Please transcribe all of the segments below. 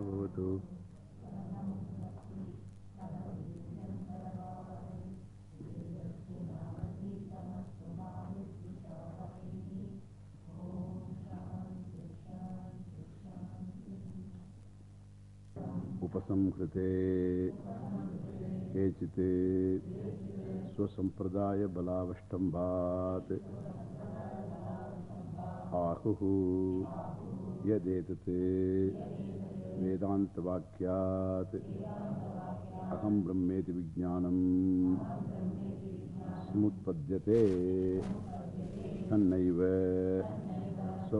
भवतु उपसंहृते केचित् स्वसम्प्रदायबलावष्टम्भात् आहुः यदेतत्। वेदान्तवाक्यात्। अहं ब्रह्मेति विज्ञानम् समुत्पद्यते। तन्नैव स्व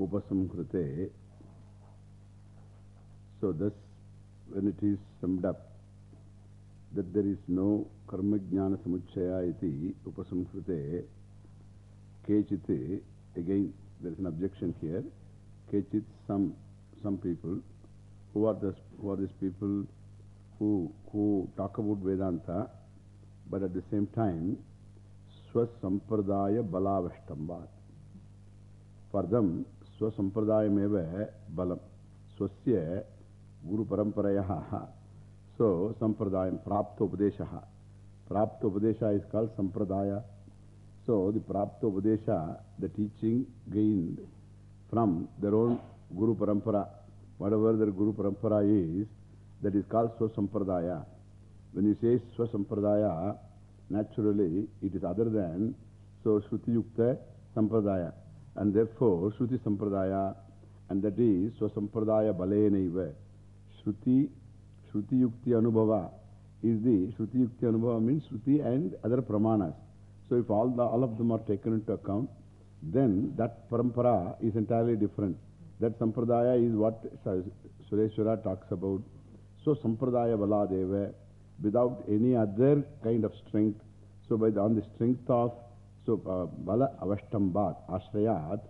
उपसंहृते, So thus when it is summed up that there is no karma jnana samuchaya iti upasamkrute kechit again there is an objection here kechit some some people who are this who are these people who who talk about Vedanta but at the same time swasampradaya balavashtambat for them swasampradayameva balam swasya Guru Paramparaya. So, Sampradayam, Prapta Upadesha. Prapta Upadesha is called Sampradaya. So, the Prapta Upadesha, the teaching gained from their own Guru Parampara, whatever their Guru Parampara is, that is called Swasampradaya. When you say Swasampradaya, naturally it is other than, so Shruti Yukta Sampradaya. And therefore, Shruti Sampradaya, and that is Swasampradaya Balenaiva. Shruti, Shruti Yukti Anubhava is the Shruti Yukti Anubhava means Shruti and other Pramanas. So if all, the, all of them are taken into account, then that Parampara is entirely different. That Sampradaya is what Sureshwara talks about. So Sampradaya Baladeva, without any other kind of strength, so by the, on the strength of so uh, Bala Avashtambat, Ashrayat,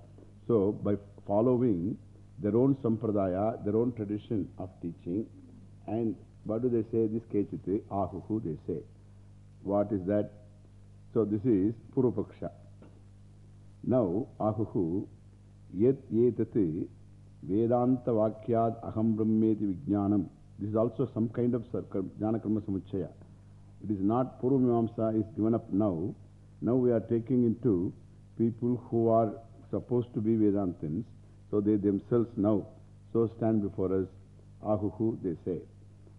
so by following their own sampradaya, their own tradition of teaching. And what do they say? This kechite, ahuhu, they say. What is that? So this is Purvapaksha. Now, ahuhu, yet yetati, Vedanta vakyad aham brahmeti vijnanam. This is also some kind of jnana karma samuchaya. It is not Purvamamsa is given up now. Now we are taking into people who are supposed to be Vedantins. So they themselves now so stand before us. Ahuhu, they say.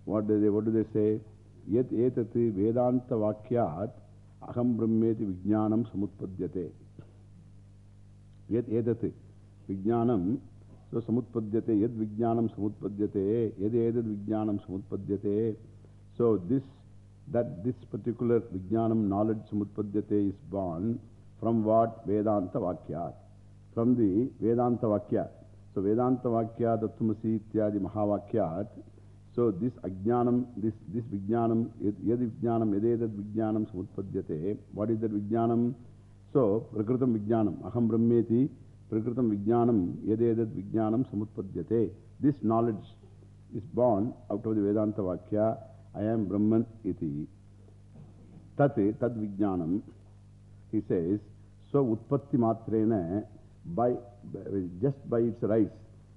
What do they, what do they say? Yet etati Vedanta vakyat aham brahmeti vijnanam samutpadyate. Yet etati vijnanam so samutpadyate yad vijnanam samutpadyate yad edad vijnanam samutpadyate. So this that this particular vijnanam knowledge samutpadyate is born from what Vedanta vakyat. From the Vedanta Vakya. So Vedanta Vakya, Tattvamasi, Ityadi, Mahavakyat. So this Ajnanam, this, this Vijnanam, Yad Vijnanam, Yadedad Vijnanam Samutpadyate. What is that Vijnanam? So Prakritam Vijnanam, Aham Brahmeti, Prakritam Vijnanam, Yadedad Vijnanam Samutpadyate. This knowledge is born out of the Vedanta Vakya. I am Brahman iti. Tate, Tad Vijnanam. He says, so Utpatti Matrena. by, just by its rise,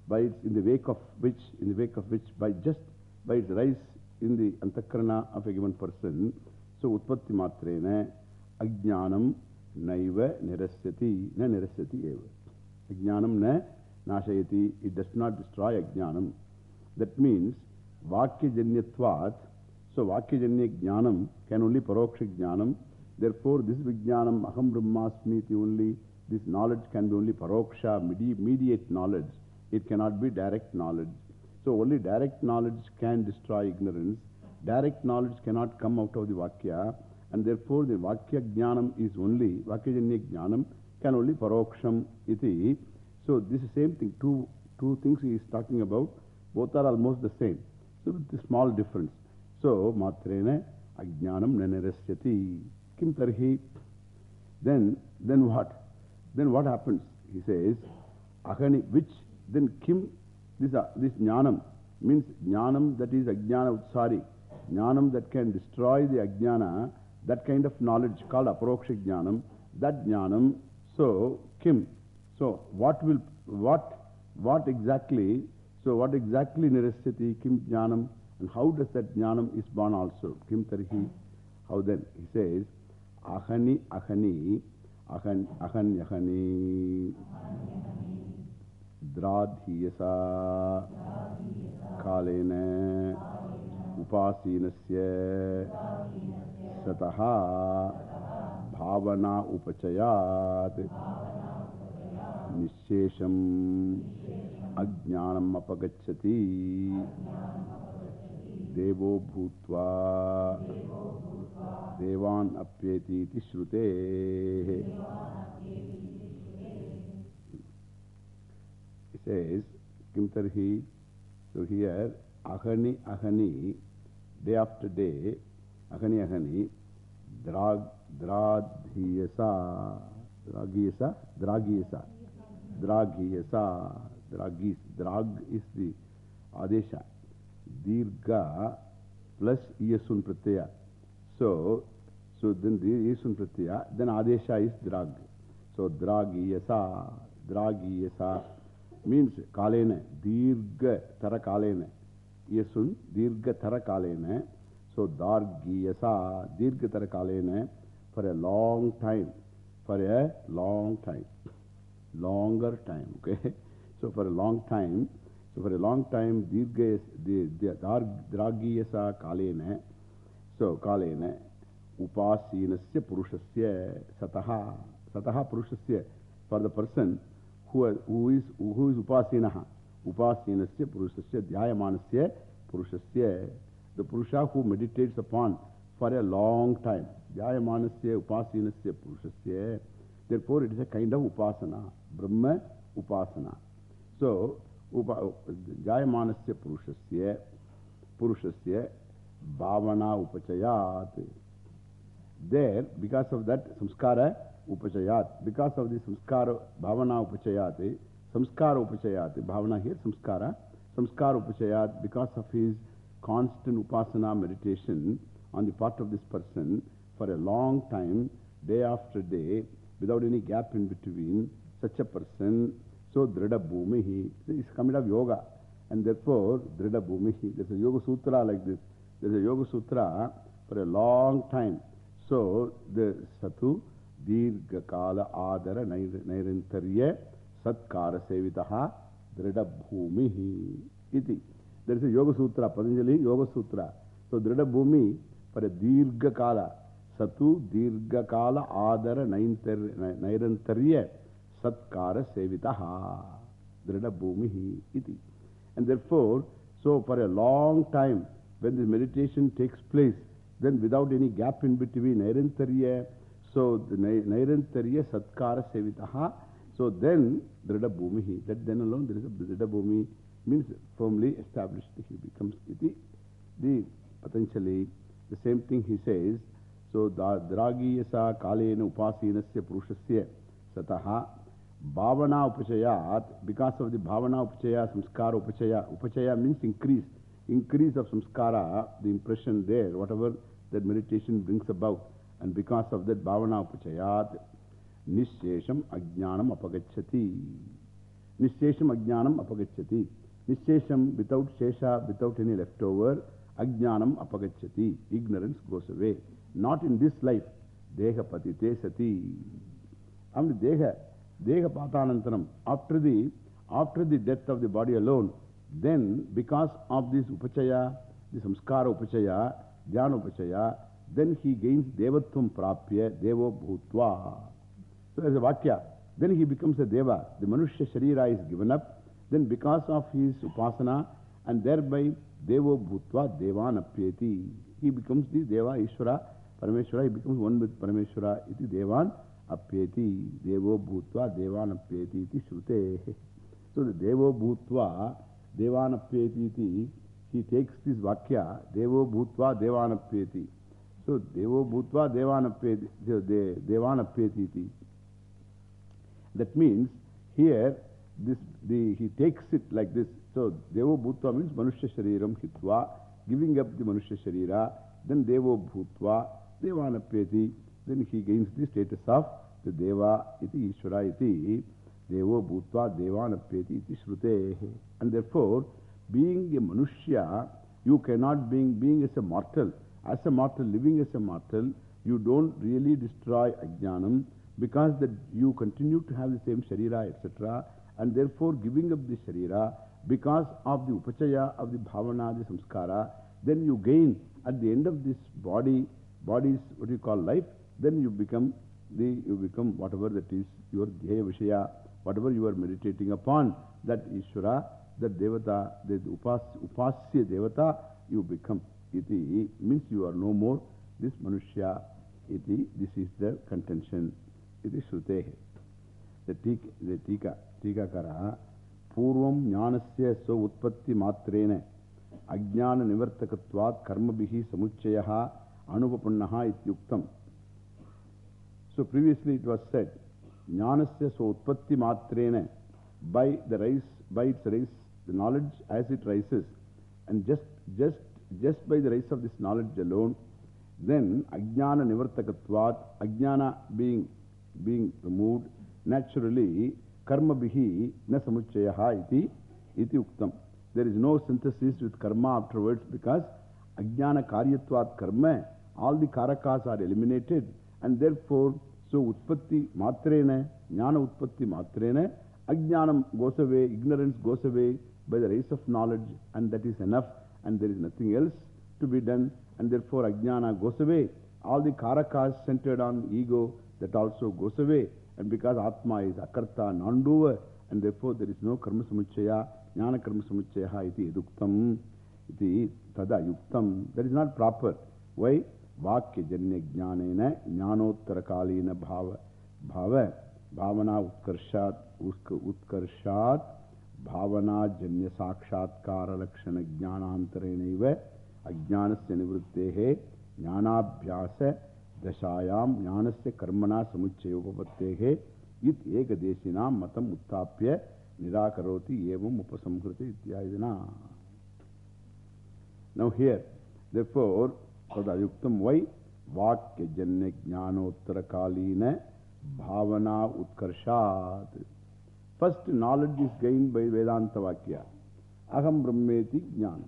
by its, in the wake of which, in the wake of which, by just by its rise in the antakarana of a given person, so utpatti matrena ajnanam naiva nirasyati, na nirasyati eva. Ajnanam na nashayati, it does not destroy ajnanam. That means, vakya janyatvat, so vakya janya jnanam can only paroksha jnanam. Therefore, this vijnanam aham brahmasmi only this knowledge can be only paroksha, medi mediate knowledge. It cannot be direct knowledge. So only direct knowledge can destroy ignorance. Direct knowledge cannot come out of the Vakya. And therefore the Vakya Jnanam is only, Vakya Jnanam can only paroksham iti. So this is same thing. Two, two things he is talking about. Both are almost the same. So with the small difference. So matrena ajnanam nanirasyati. Kim tarhi. Then, then what? Then what happens? He says, Ahani, which then Kim, this, uh, this Jnanam means Jnanam that is Ajnana Utsari. jnanam that can destroy the ajnana, that kind of knowledge called aproksha jnanam, that jnanam, so kim, so what will, what, what exactly, so what exactly nirasyati kim jnanam and how does that jnanam is born also, kim tarhi, how then, he says, ahani ahani, ahan, ahan yahani, द्राधीयसा कालेन उपासीनस्य सतः भावना उपचयात्। निःशेषम् अज्ञानम् अपगच्छति। देवो भूत्वा says, Kim tarhi, so here, ahani ahani, day after day, ahani ahani, drag, dradhiyasa, dragiyasa, dragiyasa, dragiyasa, dragis, drag is the adesha, dirga plus yasun pratyaya. So, so then the yasun pratyaya, then adesha is drag. So, dragiyasa, dragiyasa means kalena, dirga tara kalena. Yasun, dirga tara kalena. So, dargiyasa, dirga tara kalena for a long time. For a long time. Longer time, okay? So, for a long time, so for a long time, dirga, dragiyasa kalena. So, kalena, upasinasya purushasya sataha, sataha purushasya, for the person who, who is, who is upasinaha, upasinasya purushasya, dhyayamanasya purushasya, the purusha who meditates upon for a long time, dhyayamanasya upasinasya purushasya, therefore it is a kind of upasana, brahma upasana. So, dhyayamanasya purushasya, purushasya, bhavana upachayat. There, because of that samskara upachayat, because of the samskara bhavana upachayat, samskara upachayat, bhavana here samskara, samskara upachayat, because of his constant upasana meditation on the part of this person for a long time, day after day, without any gap in between, such a person, so drida bhumihi, is coming of yoga. And therefore, drida bhumihi, there's a yoga sutra like this. There's a yoga sutra for a long time. So, the satu, dirga adara nairantarya satkara sevitaha drida iti. There is a yoga sutra, Patanjali yoga sutra. So, drida for a dirga satu dirga adara nairantarya satkara sevitaha drida iti. And therefore, so for a long time, when this meditation takes place, then without any gap in between, Nairantarya, so Nairantarya Satkara Sevitaha, so then Drida Bhumihi, that then alone there is a Drida Bhumi, means firmly established. He becomes iti, the potentially the same thing he says. So Dragiyasa Kalena Upasinasya Purushasya Sataha Bhavana Upachayat, because of the Bhavana Upachaya, Samskara Upachaya, Upachaya means increase. increase of samskara, the impression there, whatever that meditation brings about. And because of that bhavana upachayat, nishesham ajnanam apagachati. Nishesham ajnanam apagachati. Nishesham without shesha, without any leftover, ajnanam apagachati. Ignorance goes away. Not in this life. Deha patite sati. Only deha. Deha patanantaram. After the, after the death of the body alone, then because of this upachaya, the samskara upachaya, jnana upachaya, then he gains devatvam prapya, devo bhutva. So as a vakya, then he becomes a deva. The manushya sharira is given up. Then because of his upasana and thereby devo bhutva devan apyeti. He becomes the deva Ishvara, Parameshwara, he becomes one with Parameshwara. Iti devan apyeti. Devo bhutva devan apyeti iti shrute. So the devo bhutva Devanapyeti, he takes this Vakya, Devo Bhutva Devanapyeti. So, Devo Bhutva Devanapyeti, Devanapyeti. That means, here, this, the, he takes it like this. So, Devo Bhutva means Manushya Shariram Hitva giving up the Manushya Sharira, then Devo Bhutva, Devanapyati, then he gains the status of the Deva iti Ishvara iti Devo Bhutva Devanapyati iti Shrute. And therefore, being a Manushya, you cannot being, being as a mortal, as a mortal, living as a mortal, you don't really destroy Ajnanam because that you continue to have the same Sharira, etc. And therefore, giving up the Sharira because of the Upachaya of the Bhavana, the Samskara, then you gain at the end of this body, body's what you call life, then you become the, you become whatever that is your Dhyaya Vishaya, whatever you are meditating upon, that Ishvara, that Devata, that upas, Upasya Devata, you become. iti means you are no more this manushya iti. This is the contention iti srutehe. The tika, the tika, tika kara. jnanasya So utpatti matrene ajnana nivartakatvat karma bihi samuchayaha anupapannaha iti yuktam so previously it was said jnanasya so utpatti matrene by the rise by its rise the knowledge as it rises and just just just by the rise of this knowledge alone, then Ajnana Nivartakatvat, Ajnana being, being removed, naturally, Karma Bihi na Samuchayaha iti, iti Uktam. There is no synthesis with karma afterwards because Ajnana Karyatvat Karma, all the Karakas are eliminated, and therefore, so Utpatti Matrena, Jnana Utpatti Matrena, Ajnanam goes away, ignorance goes away by the rays of knowledge, and that is enough, and there is nothing else to be done, and therefore Ajnana goes away. All the Karakas centered on ego, that also goes away, and because Atma is Akarta, non-doer, and therefore there is no Karma Samuchaya, Jnana Karma Samuchaya iti eduktam, iti tada yuktam. That is not proper. Why? Vakya Janya Jnanena, Jnanottara Kalina Bhava, Bhava, Bhavana Utkarshat, Utkarshat, Upasamkriti Ityayadina. Now here, therefore, Tadayuktam, why? Vakya Janya Jnanottara Kalina Bhavana Utkarshat. First, knowledge is gained by Vedanta Vakya. Aham Brahmeti Jnana.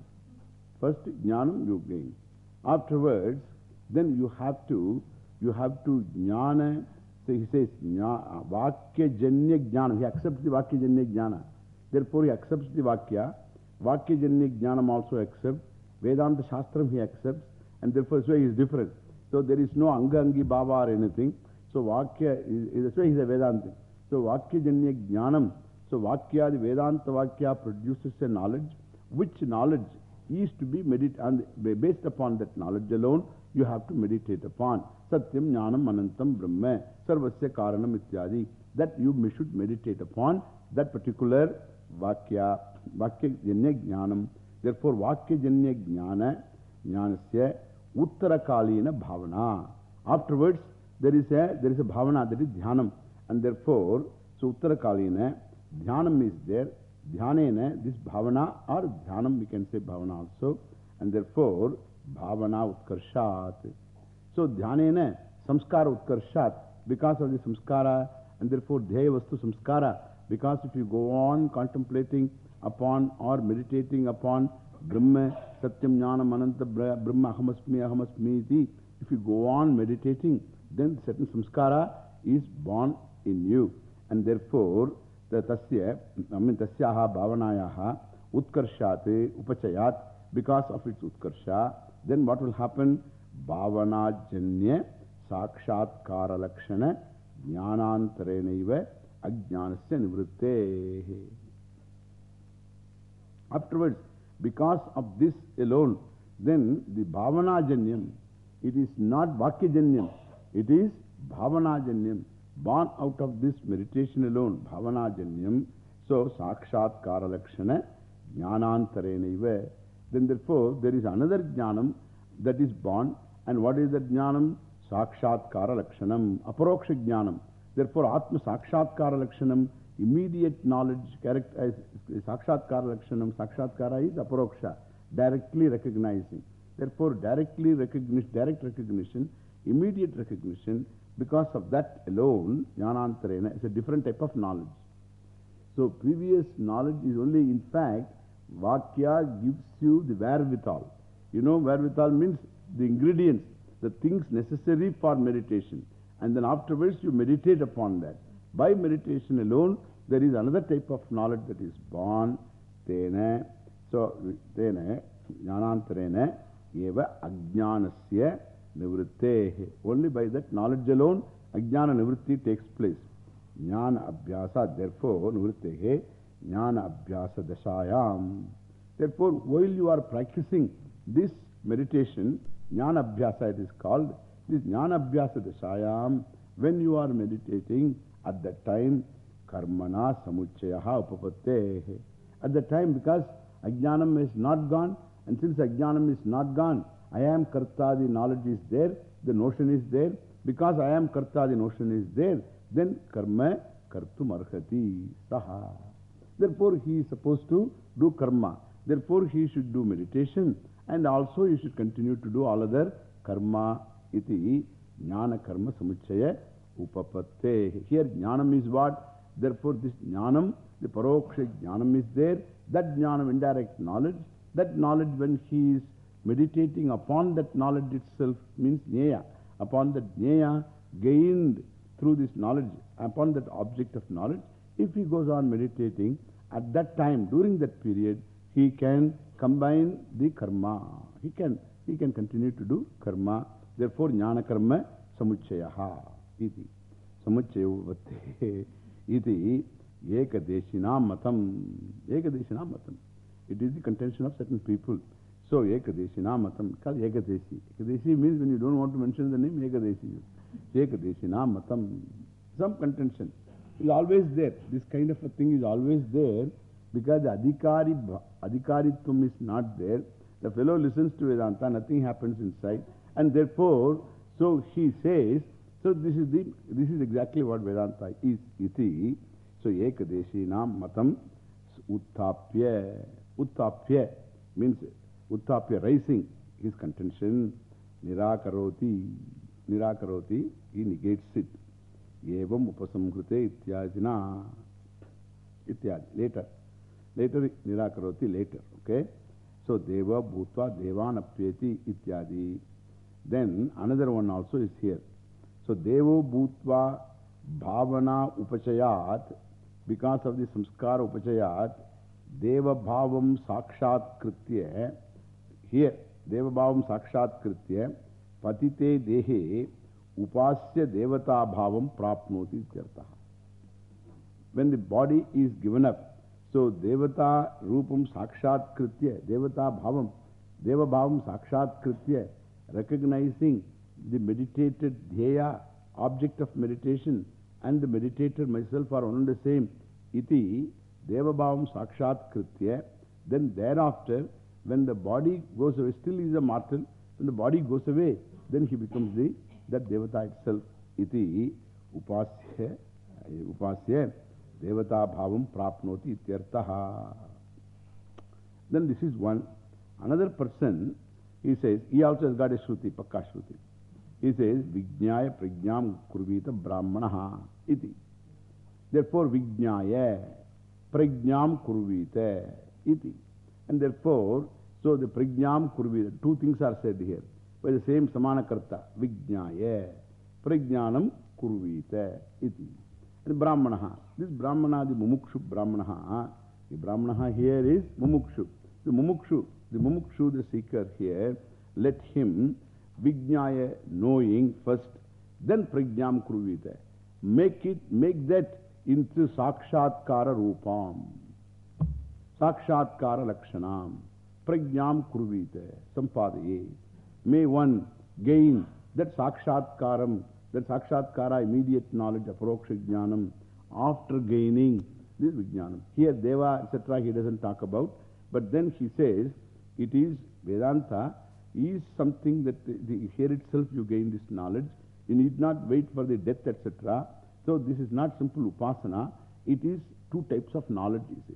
First, Jnanam you gain. Afterwards, then you have to, you have to Jnana. So he says, Vakya Janya Jnana. He accepts the Vakya Janya Jnana. Therefore, he accepts the Vakya. Vakya Janya Jnanam also accepts. Vedanta Shastram he accepts. And therefore, so he is different. So there is no Anga Angi Baba or anything. So Vakya, is, that's why he is a Vedanta. So Vakya Janya Jnanam. So Vakya, the Vedanta Vakya produces a knowledge. Which knowledge is to be meditated, based upon that knowledge alone, you have to meditate upon. Satyam Jnanam Anantam Brahma Sarvasya Karanam Ityadi. That you should meditate upon that particular Vakya, Vakya Janya Jnanam. Therefore, Vakya Janya Jnana, Jnanasya Uttarakalina Bhavana. Afterwards, there is a, there is a Bhavana, that is Dhyanam. And therefore, so Uttarakalina, Dhyanam is there. Dhyanena, this Bhavana or Dhyanam, we can say Bhavana also. And therefore, Bhavana Utkarshat. So Dhyanena, Samskara Utkarshat, because of the Samskara, and therefore Dhyaya Samskara, because if you go on contemplating upon or meditating upon Brahma, Satyam Jnanam Ananta Brahma Ahamasmi Ahamasmi if you go on meditating, then certain samskara is born in you. And therefore, the tasya, I mean, tasyaha bhavanayaha utkarshate upachayat, because of its utkarsha, then what will happen? Bhavana janya sakshatkara lakshana jnanantarenaiva ajnanasya nivritte. Afterwards, because of this alone, then the bhavana janyam, it is not vakya janyam, it is bhavana janyam, born out of this meditation alone, bhavana janyam. So, sakshat kara lakshana jnanantarenaiva. Then therefore, there is another jnanam that is born. And what is that jnanam? Sakshat kara lakshanam, aparoksha jnanam. Therefore, atma sakshat kara lakshanam, immediate knowledge, character, uh, Sakshatkara Lakshanam, Sakshatkara is Aparoksha. directly recognizing. Therefore, directly recognition, direct recognition, immediate recognition, because of that alone, jnanantarena is a different type of knowledge. So, previous knowledge is only, in fact, Vakya gives you the wherewithal. You know, wherewithal means the ingredients, the things necessary for meditation. And then afterwards you meditate upon that. By meditation alone, there is another type of knowledge that is born. Tena, so, tena, jnanantarena, eva ajnanasya nivrittehe. Only by that knowledge alone, ajnana nivritti takes place. Jnana abhyasa, therefore, nivrittehe, jnana abhyasa. Therefore, while you are practicing this meditation, jnana abhyasa it is called, this jnana abhyasa dashayam, when you are meditating, at that time, karmana samuchayaha upapattehe. At that time, because ajnanam is not gone, and since ajnanam is not gone, I am karta, the knowledge is there, the notion is there. Because I am karta, the notion is there, then karma kartum arhati saha. Therefore, he is supposed to do karma. Therefore, he should do meditation and also he should continue to do all other karma iti jnana karma samuchaya upapatte. Here, jnanam is what? Therefore, this jnanam, the paroksha jnanam is there. That jnanam, indirect knowledge, that knowledge when he is meditating upon that knowledge itself means jnaya. Upon that jnaya gained through this knowledge, upon that object of knowledge, if he goes on meditating, at that time, during that period, he can combine the karma. He can, he can continue to do karma. Therefore, jnana karma samuchayaha iti. Samuchayavate iti ekadeshina matam. Ekadeshina matam. It is the contention of certain people. So, ekadeshi. Ekadeshi means when you don't want to mention the name, ekadeshi. Some contention is always there. This kind of a thing is always there because the adhikari, is not there. The fellow listens to Vedanta, nothing happens inside. And therefore, so he says, so this is, the, this is exactly what Vedanta is. Iti. So, ekadeshina matam uttapya. Uttapya means uttapya, rising. His contention, nirakaroti. Nirakaroti, he negates it. Evam upasamkrute ityajina. Ityaj, later. Later, nirakaroti, later. Okay? So, deva bhutva devan apyeti ityadi. Then, another one also is here. So, devo bhutva bhavana upachayat. Because of the samskara upachayat, deva bhavam sakshat kritya. Here, deva bhavam sakshat kritya. Patite dehe upasya devata bhavam prapnoti ityartaha. When the body is given up, so devata rupam sakshat kritya, devata bhavam, deva bhavam sakshat kritya, recognizing the meditated dhyaya, object of meditation, and the meditator myself are one and the same, iti deva bhavam sakshat kritya, then thereafter, when the body goes away, still is a mortal, when the body goes away, then he becomes the, that devata itself, iti upasya, devata bhavam prapnoti ityartaha. Then this is one. Another person, he says, he also has got a shruti, pakka shruti. He says, Vijnaya prajnam kurvita brahmanaha iti. Therefore, Vijnaya prajnam kurvita iti. And therefore, so the prajnam kurvita, two things are said here. By the same samana karta, Vijnaya prajnanam kurvita iti. And brahmanaha, this brahmana, the mumukshu brahmanaha, the brahmanaha here is mumukshu. The mumukshu, the mumukshu, the seeker here, let him Vijnaya knowing first, then Prajnam Kurvita. Make it, make that into Sakshatkara Rupam. Sakshatkara Lakshanam. Prajnam Kurvita. Sampadaye. May one gain that Sakshatkaram, that Sakshatkara, immediate knowledge, Aparoksha Jnanam, after gaining this Vijnanam. Here Deva, etc., he doesn't talk about, but then he says it is Vedanta is something that the, the, here itself you gain this knowledge. You need not wait for the death, etc. So this is not simple upasana. It is two types of knowledge, you see.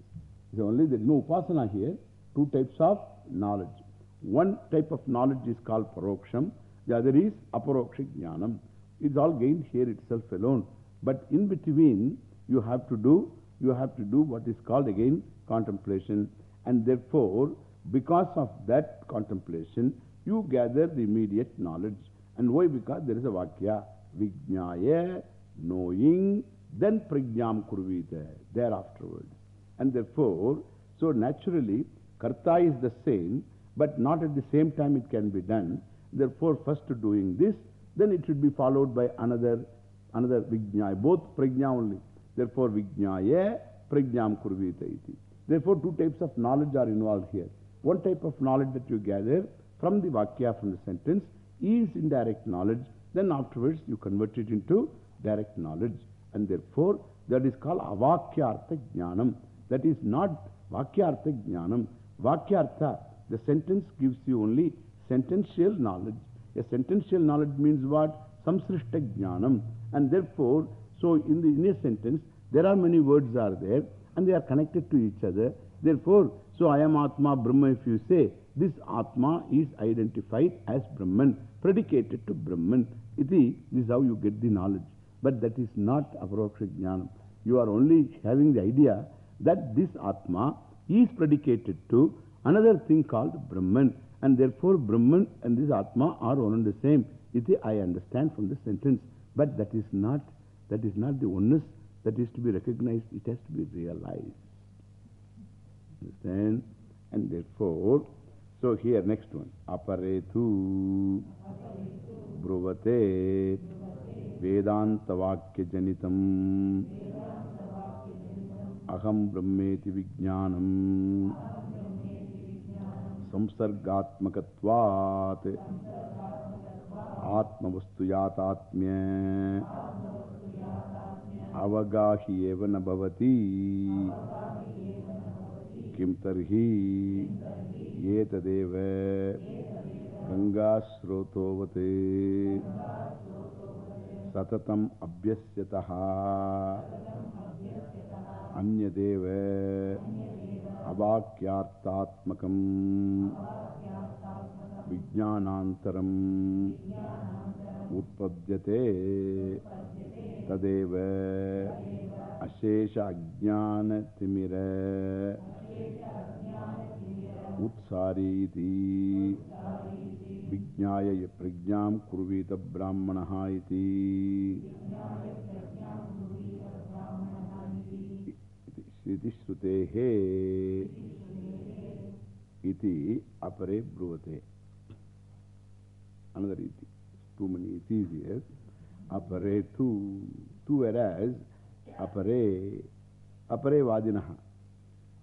So only there is no upasana here. two types of knowledge. One type of knowledge is called paroksham, the other is aparoksha jnanam. It's all gained here itself alone. But in between, you have to do, you have to do what is called again contemplation. And therefore, because of that contemplation, you gather the immediate knowledge. And why? Because there is a vakya. Vijnaya, knowing, then prajnam kurvita, thereafterwards. And therefore, so naturally, karta is the same, but not at the same time it can be done. Therefore, first doing this, then it should be followed by another, another vijnaya, both prajna only. Therefore, vijnaya, prajnam kurvita iti. Therefore, two types of knowledge are involved here. One type of knowledge that you gather from the vakya, from the sentence, is indirect knowledge. Then afterwards, you convert it into direct knowledge. And therefore, that is called avakyartha jnanam. That is not vakyartha jnanam. Vakyartha, the sentence gives you only sentential knowledge. A sentential knowledge means what? Samsrishta jnanam. And therefore, so in, the, in a sentence, there are many words are there and they are connected to each other. Therefore, so I am Atma Brahma if you say, this Atma is identified as Brahman, predicated to Brahman. Iti, this is how you get the knowledge. But that is not Aparoksha Jnanam. You are only having the idea that this Atma is predicated to another thing called Brahman. And therefore, Brahman and this Atma are one and the same. Iti, I understand from the sentence. But that is not, that is not the oneness that is to be recognized. It has to be realized. Understand? And therefore, so here next one. Aparetu bruvate Vedanta Vakya Janitam Aham Brahmeti Vijnanam Samsargatmakatvat Atmavastuyatatmya Avagahi eva na bhavati Kim tarhi Yetadeva Ganga Srotovate Satatam Abhyasyataha अन्यदेव अवाक्यार्थात्मकं विज्ञानान्तरम् उत्पद्यते अशेष अज्ञानतिमिर उत्सारीति विज्ञाय प्रज्ञां कुर्वीत ब्राह्मणः iti Iti Shrutehe Iti Apare Bruvate Another iti. Too many itis here. Apare tu. Tu whereas Apare Apare Vadinaha.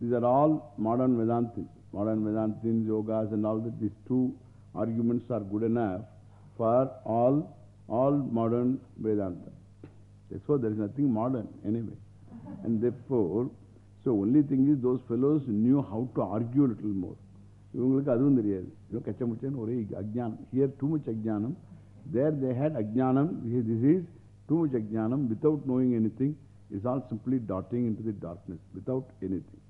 These are all modern Vedantins. Modern Vedantins, yogas and all that. These two arguments are good enough for all, all modern Vedanta. Therefore, there is nothing modern anyway. And therefore, So, only thing is, those fellows knew how to argue a little more. You know, Kachamuchan, or Ajnanam. Here, too much Ajnanam. There, they had Ajnanam. This is too much Ajnanam without knowing anything. It's all simply darting into the darkness without anything.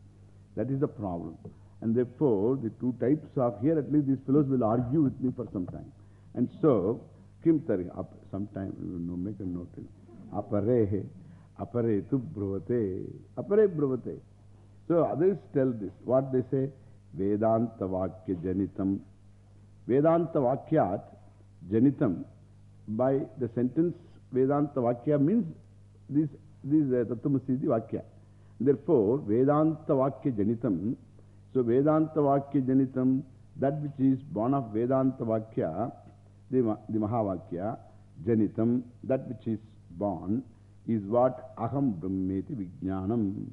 That is the problem. And therefore, the two types of here, at least these fellows will argue with me for some time. And so, Kim Tarhi, sometime, you know, make a note. Aparehe. Apare tu bruvate, apare bruvate. So, others tell this. What they say? Vedanta Vakya Janitam. Vedanta Vakyat Janitam. By the sentence Vedanta Vakya means this, this uh, Tattvamasi Vakya. Therefore, Vedanta Vakya Janitam. So, Vedanta Vakya Janitam, that which is born of Vedanta Vakya, the, the Mahavakya, Janitam, that which is born, is what Aham Brahmeti Vijnanam.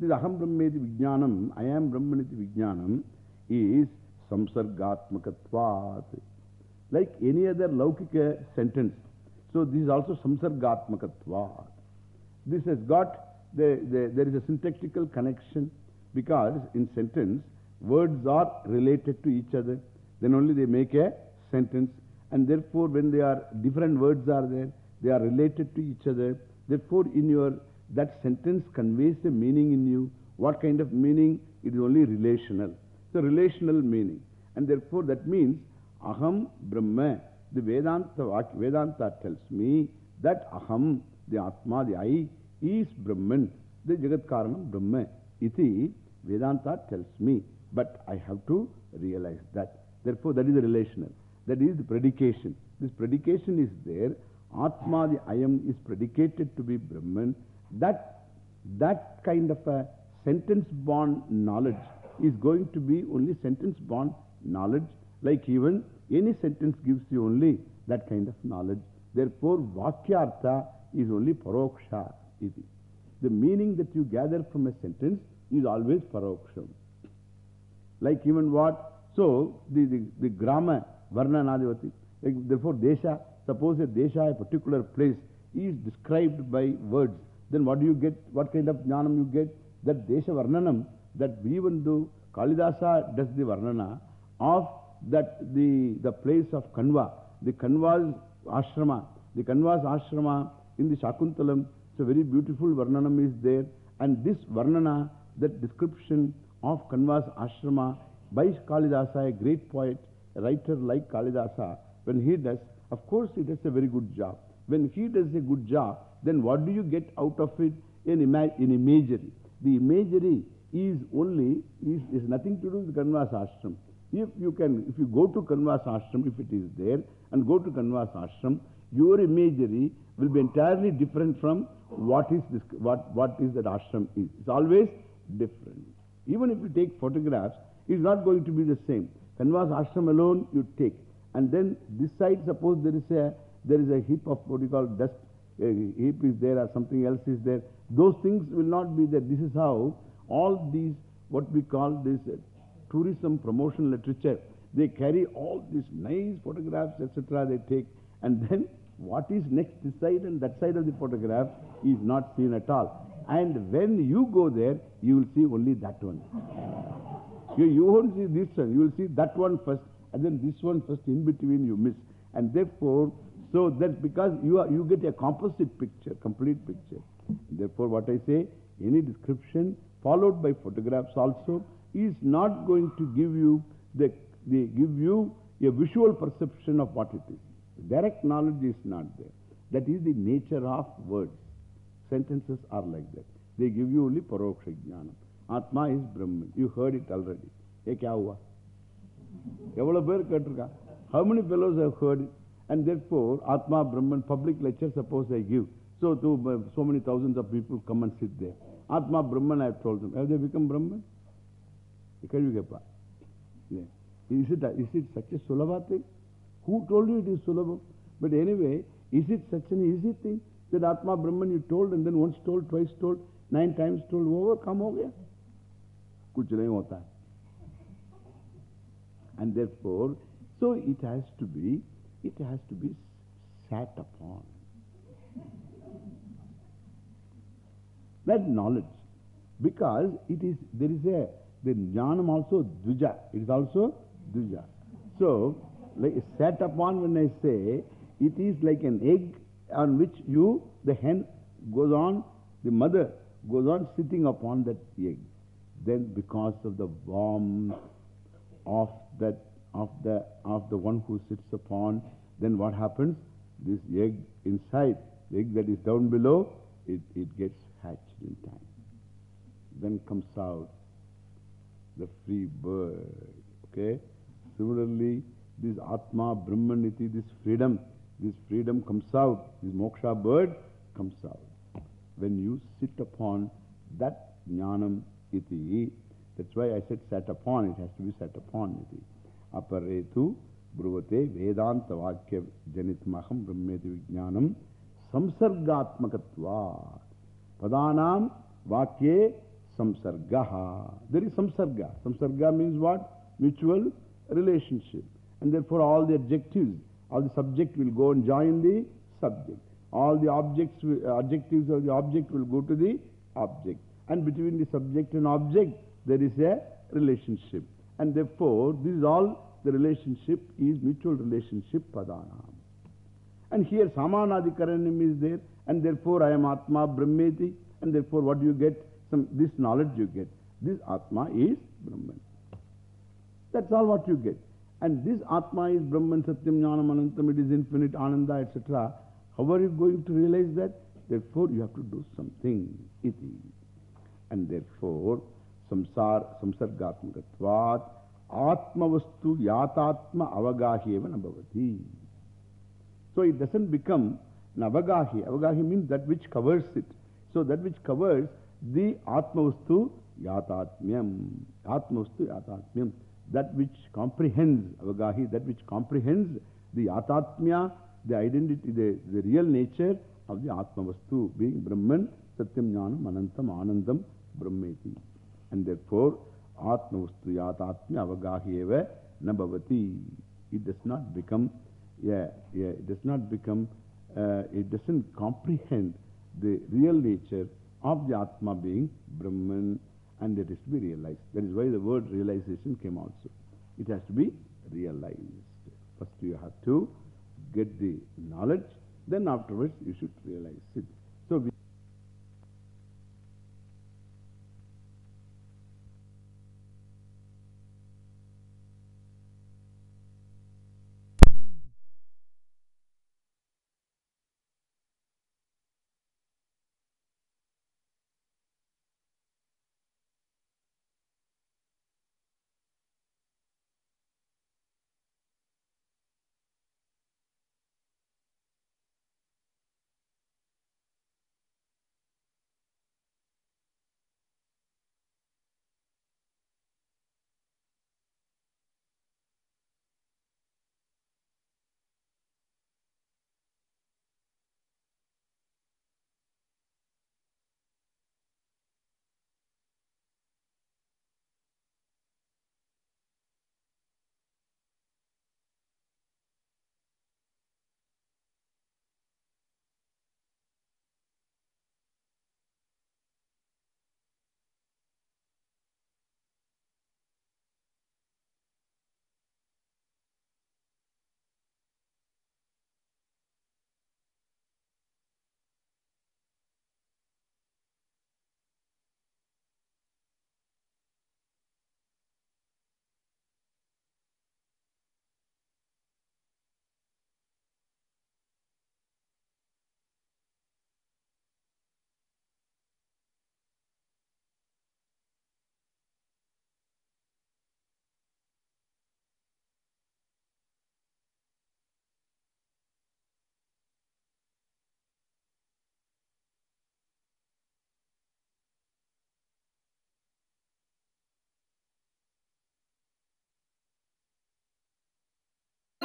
This Aham Brahmeti Vijnanam, I am Brahmaniti Vijnanam, is Samsargatmakatvat. Like any other Laukika sentence. So, this is also Samsargatmakatvat. This has got, the, the, there is a syntactical connection. Because in sentence, words are related to each other. Then only they make a sentence. And therefore, when they are different words are there, they are related to each other. Therefore, in your, that sentence conveys the meaning in you. What kind of meaning? It is only relational. So relational meaning. And therefore that means Aham Brahma. The Vedanta, Vedanta tells me that Aham, the Atma, the I, is Brahman. The Jagat Karanam Brahma. Iti Vedanta tells me. But I have to realize that. Therefore, that is the relational. That is the predication. This predication is there. Atma, the I am, is predicated to be Brahman. That, that kind of a sentence born knowledge is going to be only sentence born knowledge. Like even any sentence gives you only that kind of knowledge. Therefore, Vakyartha is only Paroksha. The meaning that you gather from a sentence is always Paroksham. Like even what? So, the, the, the grammar, Varna Nadivati. Therefore, Desha, suppose a Desha, a particular place, is described by words. Then what do you get? What kind of jnanam you get? That Desha Varnanam, that even though Kalidasa does the Varnana of that the, the place of Kanva, the Kanva's ashrama, the Kanva's ashrama in the Shakuntalam, so very beautiful Varnanam is there. And this Varnana, that description of Kanva's ashrama by Kalidasa, a great poet, a writer like Kalidasa, when he does, of course he does a very good job. When he does a good job, then what do you get out of it? In, ima in imagery. The imagery is only, is, is nothing to do with Kanvas ashram. If you can, if you go to Kanvas ashram, if it is there, and go to Kanvas ashram, your imagery will be entirely different from what is this, what, what is that ashram is. It's always different. Even if you take photographs, it's not going to be the same. Kanvas ashram alone you take. And then this side, suppose there is a, there is a heap of what you call dust, a heap is there or something else is there. Those things will not be there. This is how all these, what we call this tourism promotion literature, they carry all these nice photographs, etc. they take. And then what is next this side and that side of the photograph is not seen at all. And when you go there, you will see only that one. You, you won't see this one. You will see that one first and then this one first in between you miss. And therefore, so that because you, are, you get a composite picture, complete picture. Therefore, what I say, any description followed by photographs also is not going to give you the, the give you a visual perception of what it is. Direct knowledge is not there. That is the nature of words. Sentences are like that. They give you only paroksha jnanam. Atma is Brahman. You heard it already. Ye kya hua? எவ்வளவு பேர் கேட்டிருக்கா How many fellows have heard it? And therefore, Atma Brahman public lecture, suppose I give. So, to uh, so many thousands of people come and sit there. Atma Brahman, I have told them. Have they become Brahman? Can you get yeah. Is it, is it such a sulabha thing? Who told you it is sulabha? But anyway, is it such an easy thing that Atma Brahman you told and then once told, twice told, nine times told, over, come हो गया? कुछ नहीं होता है. And therefore, so it has to be, it has to be sat upon. That knowledge. Because it is, there is a, the jnanam also dvija. It is also dvija. So, like sat upon when I say, it is like an egg on which you, the hen goes on, the mother goes on sitting upon that egg. Then because of the warmth of that, of the, of the one who sits upon, then what happens? This egg inside, the egg that is down below, it, it gets hatched in time. Then comes out the free bird. Okay? Similarly, this Atma, Brahmaniti, this freedom, this freedom comes out, this moksha bird comes out. When you sit upon that jnanam iti, that's why I said sat upon, it has to be sat upon. Aparetu bruvate vedanta vakya janitmaham brahmeti vijnanam samsargatmakatva. Padanam vakye samsargaha. There is means what? Mutual relationship. And therefore all the adjectives, all the subject will go and join the subject. All the objects, uh, adjectives of the object will go to the object. And between the subject and object, there is a relationship. And therefore, this is all the relationship is mutual relationship padanam. And here samanadikaranam is there. And therefore, I am Atma Brahmeti. And therefore, what do you get? Some, this knowledge you get. This Atma is Brahman. That's all what you get. And this Atma is Brahman, Satyam, Jnanam, Anantam, it is infinite, Ananda, etc. How are you going to realize that? Therefore, you have to do something. Iti. And therefore, samsar, samsargatmakatvat, atma yatatma avagahyeva nabhavati. So it doesn't become navagahi. Avagahi means that which covers it. So that which covers the atma vastu yatatmyam. Atma vastu yatatmyam. That which comprehends, avagahi, that which comprehends the yatatmya, the identity, the, the real nature of the atma vastu, being Brahman, Satyam Jnanam, Anantam, Anandam, Brahmeti. And therefore, Atma Vastu Yatatmya Avagahyeva Nabhavati. It does not become, yeah, yeah, it does not become, uh, it doesn't comprehend the real nature of the Atma being Brahman and it is to be realized. That is why the word realization came also. It has to be realized. First you have to get the knowledge, then afterwards you should realize it. So, we